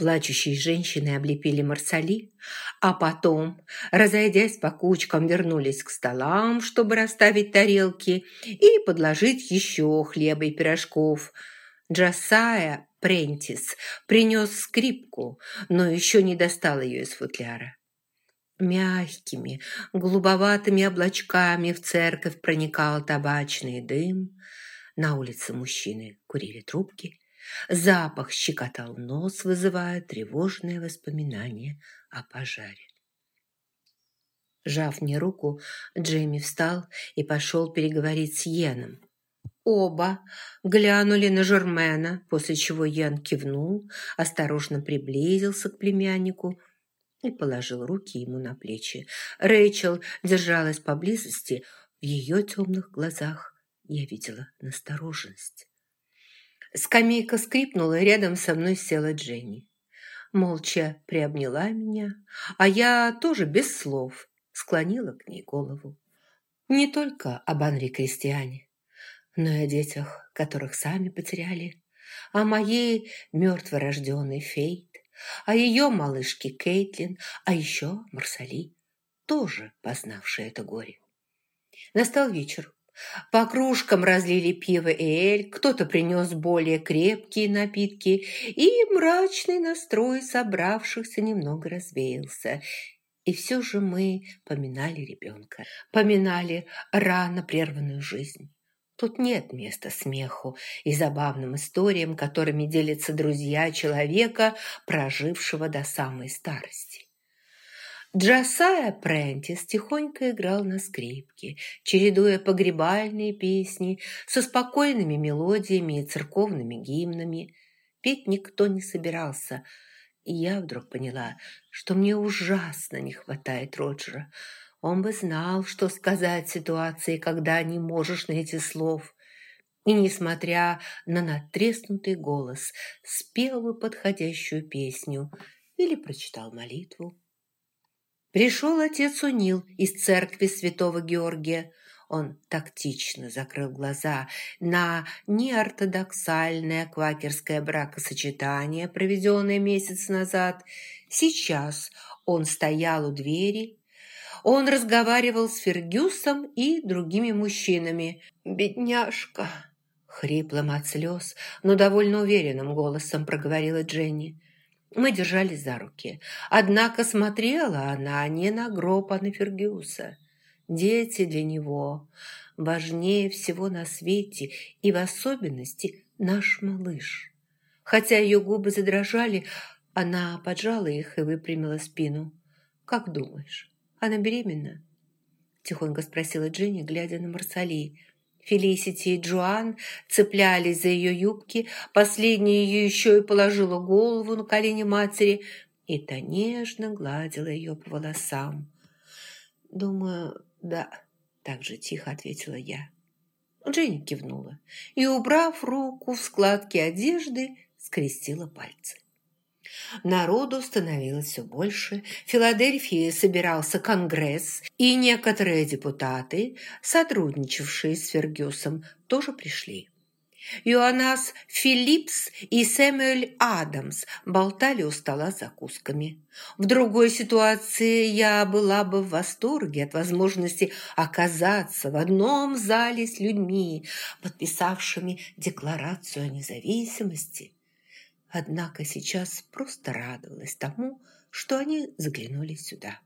Плачущие женщины облепили Марсали, а потом, разойдясь по кучкам, вернулись к столам, чтобы расставить тарелки и подложить еще хлеба и пирожков. Джасая Прентис принес скрипку, но еще не достал ее из футляра. Мягкими, голубоватыми облачками в церковь проникал табачный дым. На улице мужчины курили трубки, Запах щекотал нос, вызывая тревожные воспоминания о пожаре. Жав мне руку, Джейми встал и пошел переговорить с Йеном. Оба глянули на Жермена, после чего Ян кивнул, осторожно приблизился к племяннику и положил руки ему на плечи. Рэйчел держалась поблизости, в ее темных глазах я видела настороженность. Скамейка скрипнула, и рядом со мной села Дженни. Молча приобняла меня, а я тоже без слов склонила к ней голову. Не только об Анри Кристиане, но и о детях, которых сами потеряли, о моей мертворожденной Фейт, о ее малышке Кейтлин, а еще Марсали, тоже познавшей это горе. Настал вечер. По кружкам разлили пиво и эль, кто-то принес более крепкие напитки, и мрачный настрой собравшихся немного развеялся. И все же мы поминали ребенка, поминали рано прерванную жизнь. Тут нет места смеху и забавным историям, которыми делятся друзья человека, прожившего до самой старости. Джасая Прентис тихонько играл на скрипке, чередуя погребальные песни со спокойными мелодиями и церковными гимнами. Петь никто не собирался, и я вдруг поняла, что мне ужасно не хватает Роджера. Он бы знал, что сказать в ситуации, когда не можешь найти слов. И, несмотря на натреснутый голос, спел бы подходящую песню или прочитал молитву. Пришел отец Унил из церкви святого Георгия. Он тактично закрыл глаза на неортодоксальное квакерское бракосочетание, проведенное месяц назад. Сейчас он стоял у двери. Он разговаривал с Фергюсом и другими мужчинами. «Бедняжка!» Хриплым от слез, но довольно уверенным голосом проговорила Дженни. Мы держались за руки. Однако смотрела она не на гроб, а на Фергюса. Дети для него важнее всего на свете, и в особенности наш малыш. Хотя ее губы задрожали, она поджала их и выпрямила спину. «Как думаешь, она беременна?» Тихонько спросила Дженни, глядя на Марсали. Фелисити и Джоан цеплялись за ее юбки, последняя ее еще и положила голову на колени матери, и та нежно гладила ее по волосам. «Думаю, да», – так же тихо ответила я. Дженни кивнула и, убрав руку в складки одежды, скрестила пальцы. Народу становилось все больше. В Филадельфии собирался конгресс, и некоторые депутаты, сотрудничавшие с Фергюсом, тоже пришли. Йоаннас Филлипс и Сэмюэль Адамс болтали у стола закусками. В другой ситуации я была бы в восторге от возможности оказаться в одном зале с людьми, подписавшими Декларацию о независимости – Однако сейчас просто радовалась тому, что они заглянули сюда.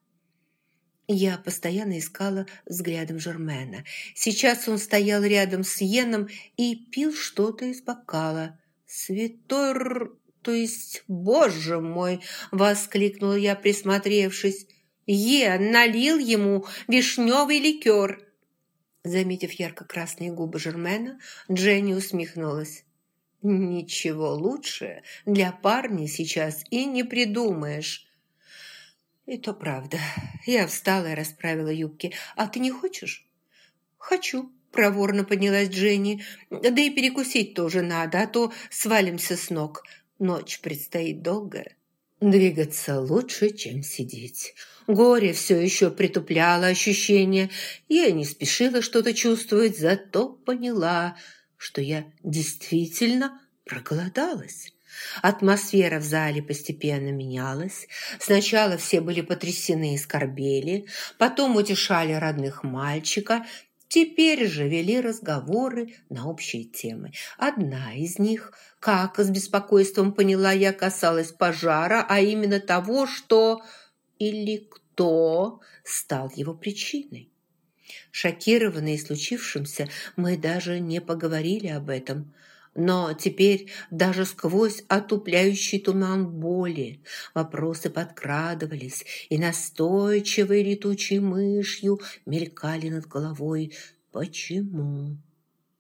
Я постоянно искала взглядом Жермена. Сейчас он стоял рядом с Йеном и пил что-то из бокала. «Святой, то есть, боже мой!» – воскликнула я, присмотревшись. «Йен налил ему вишневый ликер!» Заметив ярко-красные губы Жермена, Дженни усмехнулась. Ничего лучше для парня сейчас и не придумаешь. И то правда. Я встала и расправила юбки. А ты не хочешь? Хочу. Проворно поднялась Дженни. Да и перекусить тоже надо, а то свалимся с ног. Ночь предстоит долгая. Двигаться лучше, чем сидеть. Горе все еще притупляло ощущение. Я не спешила что-то чувствовать, зато поняла – что я действительно проголодалась. Атмосфера в зале постепенно менялась. Сначала все были потрясены и скорбели, потом утешали родных мальчика, Теперь же вели разговоры на общие темы. Одна из них, как с беспокойством поняла я, касалась пожара, а именно того, что или кто стал его причиной. Шокированные случившимся, мы даже не поговорили об этом. Но теперь даже сквозь отупляющий туман боли вопросы подкрадывались и настойчивой летучей мышью мелькали над головой. Почему?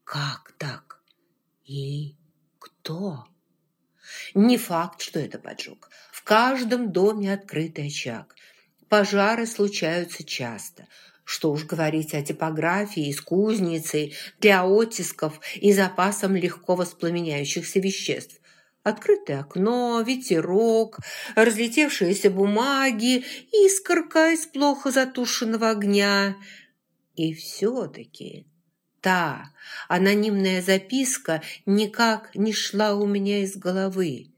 Как так? И кто? Не факт, что это поджог. В каждом доме открытый очаг. Пожары случаются часто – что уж говорить о типографии с кузницей для оттисков и запасом легко воспламеняющихся веществ. Открытое окно, ветерок, разлетевшиеся бумаги, искорка из плохо затушенного огня. И все-таки та анонимная записка никак не шла у меня из головы.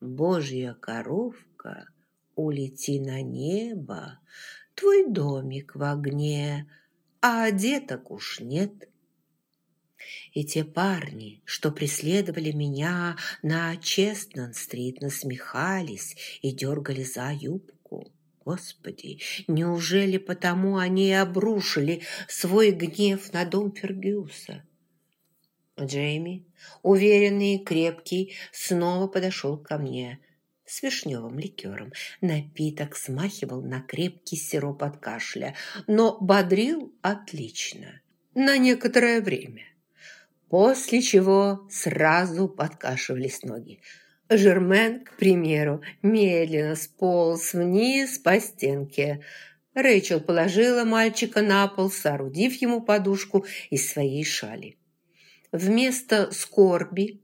Божья коровка, улети на небо, твой домик в огне, а деток уж нет. И те парни, что преследовали меня на Честнан-стрит, насмехались и дергали за юбку. Господи, неужели потому они и обрушили свой гнев на дом Фергюса? Джейми, уверенный и крепкий, снова подошел ко мне – с вишневым ликером. Напиток смахивал на крепкий сироп от кашля, но бодрил отлично, на некоторое время. После чего сразу подкашивались ноги. Жермен, к примеру, медленно сполз вниз по стенке. Рэйчел положила мальчика на пол, соорудив ему подушку из своей шали. Вместо скорби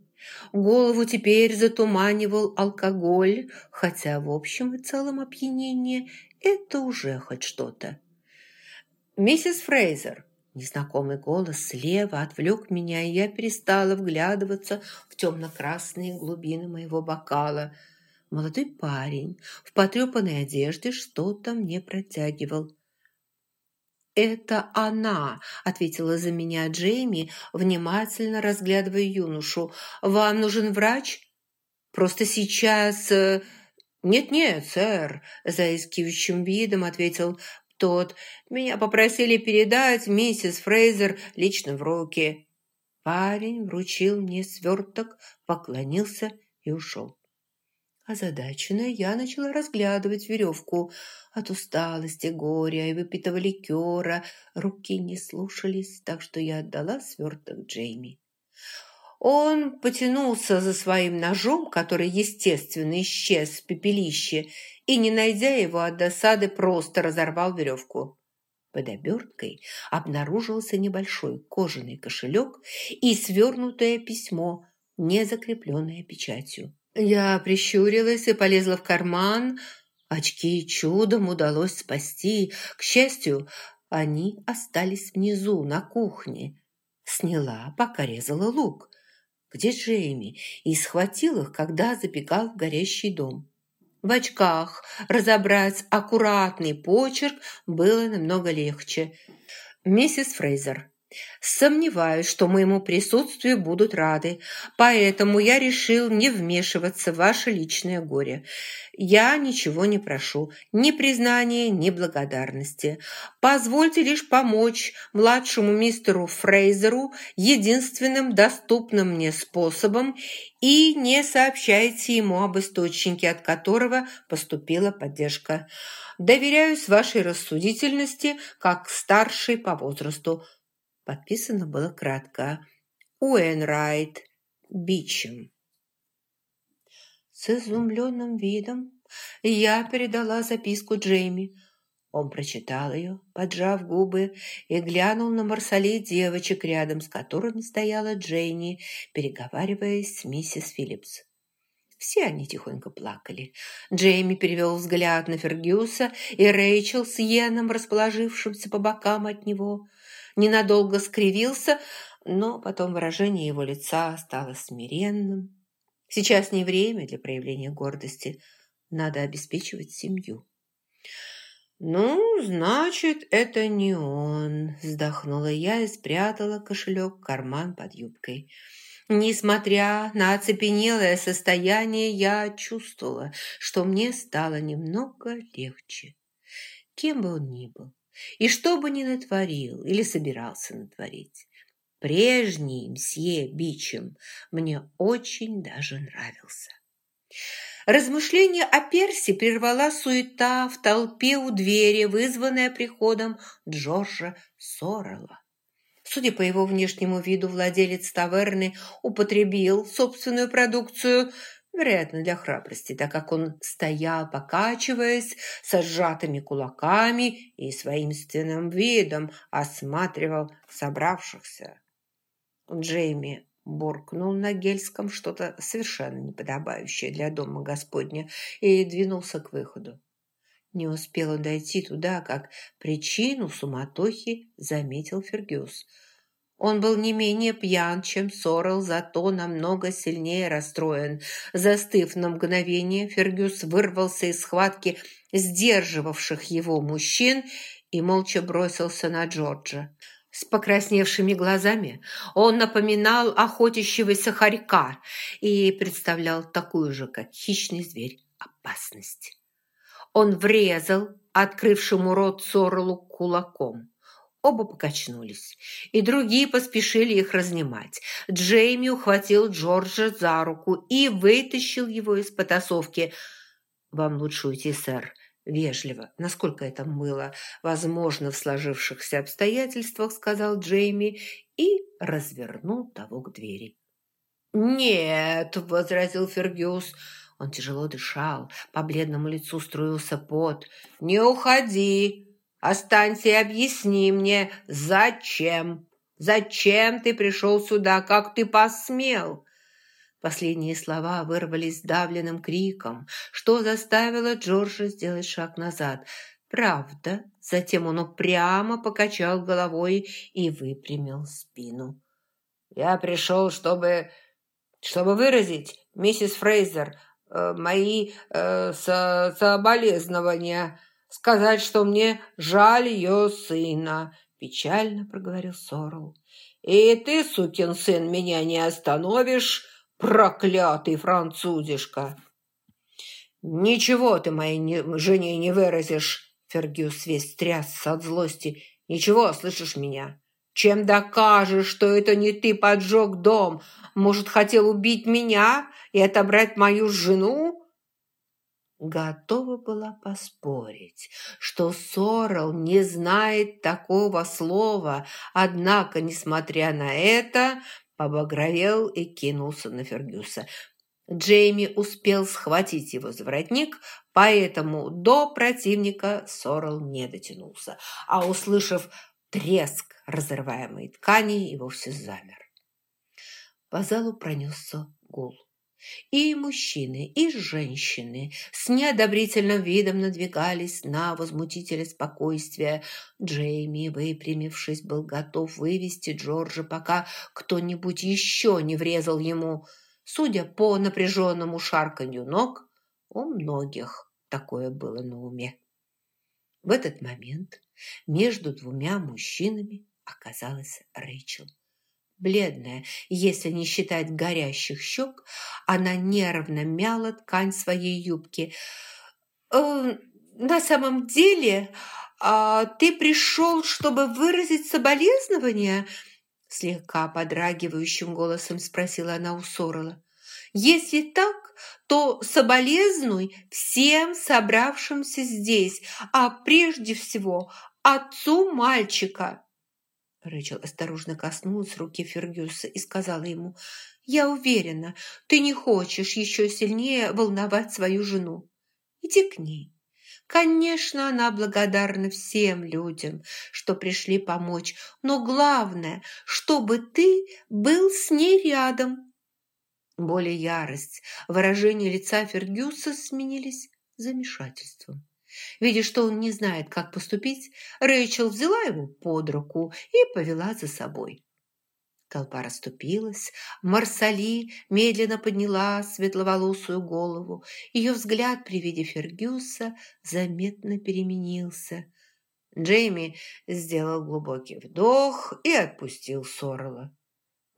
Голову теперь затуманивал алкоголь, хотя в общем и целом опьянение – это уже хоть что-то. «Миссис Фрейзер!» Незнакомый голос слева отвлек меня, и я перестала вглядываться в темно-красные глубины моего бокала. Молодой парень в потрепанной одежде что-то мне протягивал. «Это она», – ответила за меня Джейми, внимательно разглядывая юношу. «Вам нужен врач?» «Просто сейчас...» э, «Нет-нет, сэр», – заискивающим видом ответил тот. «Меня попросили передать миссис Фрейзер лично в руки». Парень вручил мне сверток, поклонился и ушел. Озадаченная, я начала разглядывать веревку. От усталости, горя и выпитого ликера руки не слушались, так что я отдала сверток Джейми. Он потянулся за своим ножом, который, естественно, исчез в пепелище, и, не найдя его от досады, просто разорвал веревку. Под оберткой обнаружился небольшой кожаный кошелек и свернутое письмо, не закрепленное печатью. Я прищурилась и полезла в карман. Очки чудом удалось спасти. К счастью, они остались внизу, на кухне. Сняла, пока резала лук. Где Джейми? И схватил их, когда забегал в горящий дом. В очках разобрать аккуратный почерк было намного легче. «Миссис Фрейзер, Сомневаюсь, что моему присутствию будут рады, поэтому я решил не вмешиваться в ваше личное горе. Я ничего не прошу, ни признания, ни благодарности. Позвольте лишь помочь младшему мистеру Фрейзеру единственным доступным мне способом и не сообщайте ему об источнике, от которого поступила поддержка. Доверяюсь вашей рассудительности, как старшей по возрасту. Подписано было кратко «Уэнрайт Бичем». С изумленным видом я передала записку Джейми. Он прочитал ее, поджав губы, и глянул на Марсалей девочек, рядом с которыми стояла Джейни, переговариваясь с миссис Филлипс. Все они тихонько плакали. Джейми перевел взгляд на Фергюса и Рэйчел с Йеном, расположившимся по бокам от него ненадолго скривился, но потом выражение его лица стало смиренным. Сейчас не время для проявления гордости. Надо обеспечивать семью. «Ну, значит, это не он», – вздохнула я и спрятала кошелек в карман под юбкой. Несмотря на оцепенелое состояние, я чувствовала, что мне стало немного легче. Кем бы он ни был, и что бы ни натворил или собирался натворить, прежний мсье Бичем мне очень даже нравился. Размышление о Перси прервала суета в толпе у двери, вызванная приходом Джорджа Соррелла. Судя по его внешнему виду, владелец таверны употребил собственную продукцию, вероятно, для храбрости, так как он стоял, покачиваясь, с сжатыми кулаками и своим воинственным видом осматривал собравшихся. Джейми буркнул на гельском что-то совершенно неподобающее для дома Господня и двинулся к выходу. Не успел он дойти туда, как причину суматохи заметил Фергюс. Он был не менее пьян, чем Сорел, зато намного сильнее расстроен. Застыв на мгновение, Фергюс вырвался из схватки сдерживавших его мужчин и молча бросился на Джорджа. С покрасневшими глазами он напоминал охотящегося хорька и представлял такую же, как хищный зверь, опасность. Он врезал открывшему рот Сорелу кулаком. Оба покачнулись, и другие поспешили их разнимать. Джейми ухватил Джорджа за руку и вытащил его из потасовки. «Вам лучше уйти, сэр», Вежливо, насколько это было возможно в сложившихся обстоятельствах, сказал Джейми и развернул того к двери. «Нет», – возразил Фергюс. Он тяжело дышал, по бледному лицу струился пот. «Не уходи! Останься и объясни мне, зачем? Зачем ты пришел сюда? Как ты посмел?» Последние слова вырвались сдавленным криком, что заставило Джорджа сделать шаг назад. Правда, затем он упрямо покачал головой и выпрямил спину. «Я пришел, чтобы... чтобы выразить, миссис Фрейзер, э, мои э, со соболезнования, сказать, что мне жаль ее сына», – печально проговорил Сорл. «И ты, сукин сын, меня не остановишь!» проклятый французишка!» «Ничего ты моей не, жене не выразишь!» Фергюс весь трясся от злости. «Ничего, слышишь меня? Чем докажешь, что это не ты поджег дом? Может, хотел убить меня и отобрать мою жену?» Готова была поспорить, что Сорел не знает такого слова, однако, несмотря на это, побагровел и кинулся на Фергюса. Джейми успел схватить его за воротник, поэтому до противника Сорел не дотянулся, а, услышав треск разрываемой ткани, и вовсе замер. По залу пронесся гул. И мужчины, и женщины с неодобрительным видом надвигались на возмутителя спокойствия. Джейми, выпрямившись, был готов вывести Джорджа, пока кто-нибудь еще не врезал ему. Судя по напряженному шарканью ног, у многих такое было на уме. В этот момент между двумя мужчинами оказалась Рэйчел. Бледная, если не считать горящих щек, она нервно мяла ткань своей юбки. «Э, «На самом деле, а ты пришел, чтобы выразить соболезнования?» Слегка подрагивающим голосом спросила она у Сорола. «Если так, то соболезнуй всем собравшимся здесь, а прежде всего отцу мальчика». Рэйчел осторожно коснулась руки Фергюса и сказала ему, «Я уверена, ты не хочешь еще сильнее волновать свою жену. Иди к ней. Конечно, она благодарна всем людям, что пришли помочь, но главное, чтобы ты был с ней рядом». Более ярость, выражение лица Фергюса сменились замешательством. Видя, что он не знает, как поступить, Рэйчел взяла его под руку и повела за собой. Толпа расступилась. Марсали медленно подняла светловолосую голову. Ее взгляд при виде Фергюса заметно переменился. Джейми сделал глубокий вдох и отпустил Сорела.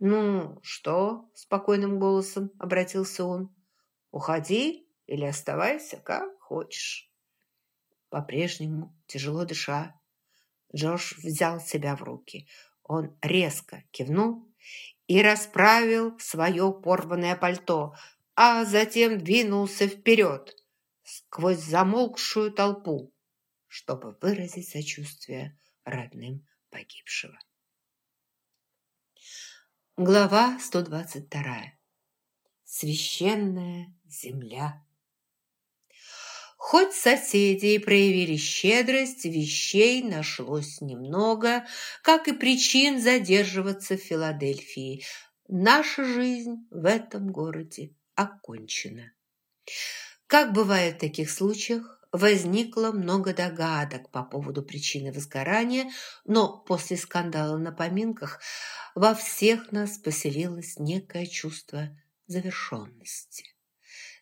«Ну, что?» – спокойным голосом обратился он. «Уходи или оставайся, как хочешь». По-прежнему, тяжело дыша, Джош взял себя в руки. Он резко кивнул и расправил свое порванное пальто, а затем двинулся вперед сквозь замолкшую толпу, чтобы выразить сочувствие родным погибшего. Глава 122. Священная земля. Хоть соседи и проявили щедрость, вещей нашлось немного, как и причин задерживаться в Филадельфии. Наша жизнь в этом городе окончена. Как бывает в таких случаях, возникло много догадок по поводу причины возгорания, но после скандала на поминках во всех нас поселилось некое чувство завершенности.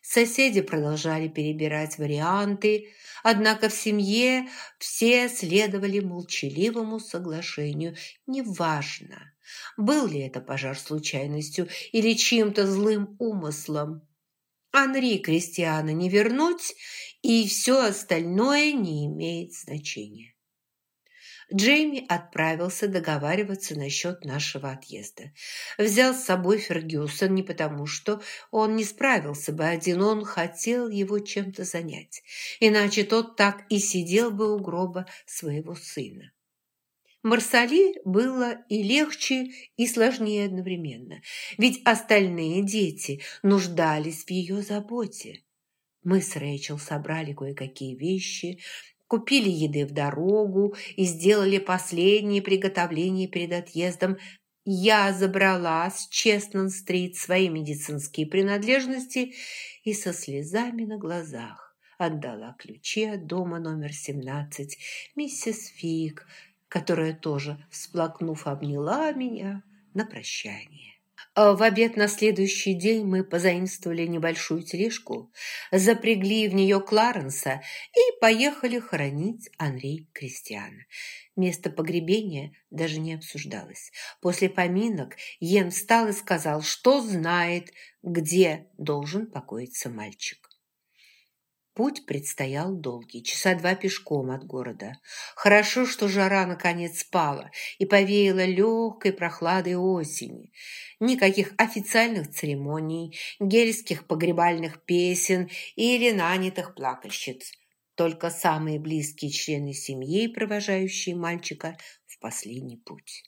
Соседи продолжали перебирать варианты, однако в семье все следовали молчаливому соглашению. Неважно, был ли это пожар случайностью или чьим-то злым умыслом. Анри Кристиана не вернуть, и все остальное не имеет значения. Джейми отправился договариваться насчет нашего отъезда. Взял с собой Фергюсон не потому, что он не справился бы один, он хотел его чем-то занять. Иначе тот так и сидел бы у гроба своего сына. Марсали было и легче, и сложнее одновременно, ведь остальные дети нуждались в ее заботе. Мы с Рэйчел собрали кое-какие вещи, купили еды в дорогу и сделали последние приготовления перед отъездом. Я забрала с Честнон-стрит свои медицинские принадлежности и со слезами на глазах отдала ключи от дома номер 17 миссис Фиг, которая тоже, всплакнув, обняла меня на прощание. А в обед на следующий день мы позаимствовали небольшую тележку, запрягли в нее Кларенса и поехали хоронить Анри Кристиана. Место погребения даже не обсуждалось. После поминок Йен встал и сказал, что знает, где должен покоиться мальчик. Путь предстоял долгий, часа два пешком от города. Хорошо, что жара наконец спала и повеяла легкой прохладой осени. Никаких официальных церемоний, гельских погребальных песен или нанятых плакальщиц. Только самые близкие члены семьи, провожающие мальчика в последний путь.